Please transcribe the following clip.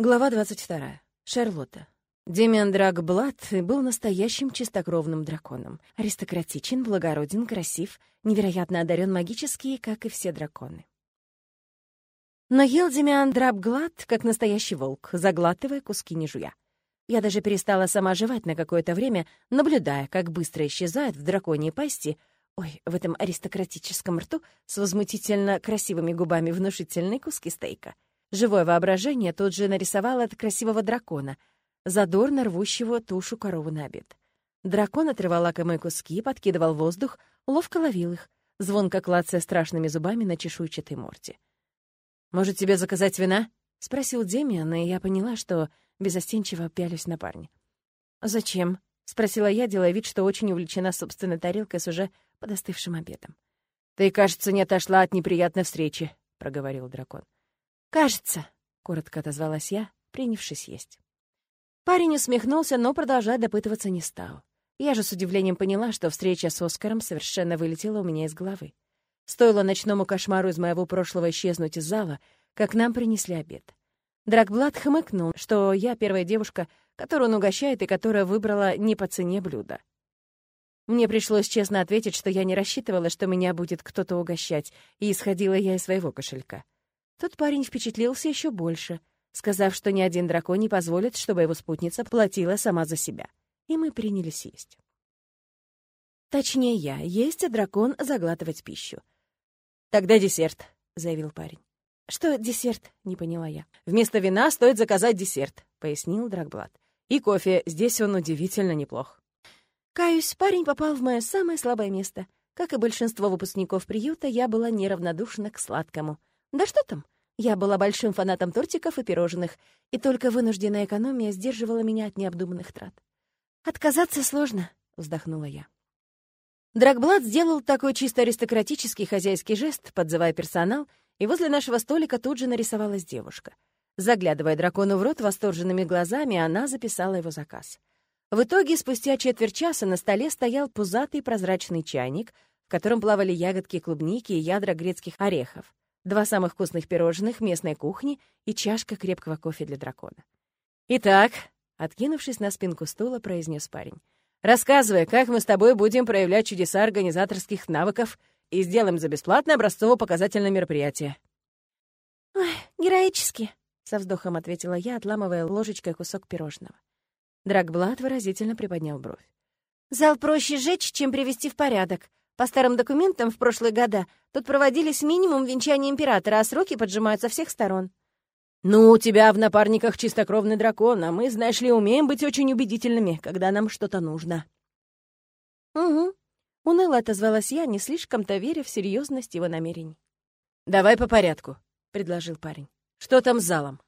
Глава 22. Шарлотта. Демиан Драгблат был настоящим чистокровным драконом. Аристократичен, благороден, красив, невероятно одарен магически, как и все драконы. Но ел Демиан Драгблат, как настоящий волк, заглатывая куски не жуя. Я даже перестала сама жевать на какое-то время, наблюдая, как быстро исчезает в драконьей пасти, ой, в этом аристократическом рту с возмутительно красивыми губами внушительные куски стейка — Живое воображение тут же нарисовало от красивого дракона, задорно рвущего тушу коровы на обед. Дракон отрывал лакомые куски, подкидывал воздух, ловко ловил их, звонко клацая страшными зубами на чешуйчатой морде. «Может, тебе заказать вина?» — спросил Демиан, и я поняла, что безостенчиво пялюсь на парня. «Зачем?» — спросила я, делая вид, что очень увлечена собственной тарелкой с уже подостывшим обедом. «Ты, кажется, не отошла от неприятной встречи», — проговорил дракон. «Кажется», — коротко отозвалась я, принявшись есть. Парень усмехнулся, но продолжать допытываться не стал. Я же с удивлением поняла, что встреча с Оскаром совершенно вылетела у меня из головы. Стоило ночному кошмару из моего прошлого исчезнуть из зала, как нам принесли обед. Драгблад хмыкнул, что я первая девушка, которую он угощает и которая выбрала не по цене блюда. Мне пришлось честно ответить, что я не рассчитывала, что меня будет кто-то угощать, и исходила я из своего кошелька. Тот парень впечатлился еще больше, сказав, что ни один дракон не позволит, чтобы его спутница платила сама за себя. И мы принялись есть. Точнее, я есть, а дракон заглатывать пищу. «Тогда десерт», — заявил парень. «Что десерт?» — не поняла я. «Вместо вина стоит заказать десерт», — пояснил Драгблат. «И кофе. Здесь он удивительно неплох». Каюсь, парень попал в мое самое слабое место. Как и большинство выпускников приюта, я была неравнодушна к сладкому. Да что там? Я была большим фанатом тортиков и пирожных, и только вынужденная экономия сдерживала меня от необдуманных трат. «Отказаться сложно», — вздохнула я. Драгблад сделал такой чисто аристократический хозяйский жест, подзывая персонал, и возле нашего столика тут же нарисовалась девушка. Заглядывая дракону в рот восторженными глазами, она записала его заказ. В итоге, спустя четверть часа на столе стоял пузатый прозрачный чайник, в котором плавали ягодки клубники и ядра грецких орехов два самых вкусных пирожных местной кухни и чашка крепкого кофе для дракона. «Итак», — откинувшись на спинку стула, произнес парень, «рассказывай, как мы с тобой будем проявлять чудеса организаторских навыков и сделаем за бесплатное образцово-показательное мероприятие». «Ой, героически», — со вздохом ответила я, отламывая ложечкой кусок пирожного. Драгблат выразительно приподнял бровь. «Зал проще жечь, чем привести в порядок. По старым документам в прошлые года тут проводились минимум венчания императора, а сроки поджимают со всех сторон. «Ну, у тебя в напарниках чистокровный дракон, а мы, знаешь ли, умеем быть очень убедительными, когда нам что-то нужно». «Угу», — уныло отозвалась я, не слишком-то веря в серьезность его намерений. «Давай по порядку», — предложил парень. «Что там с залом?»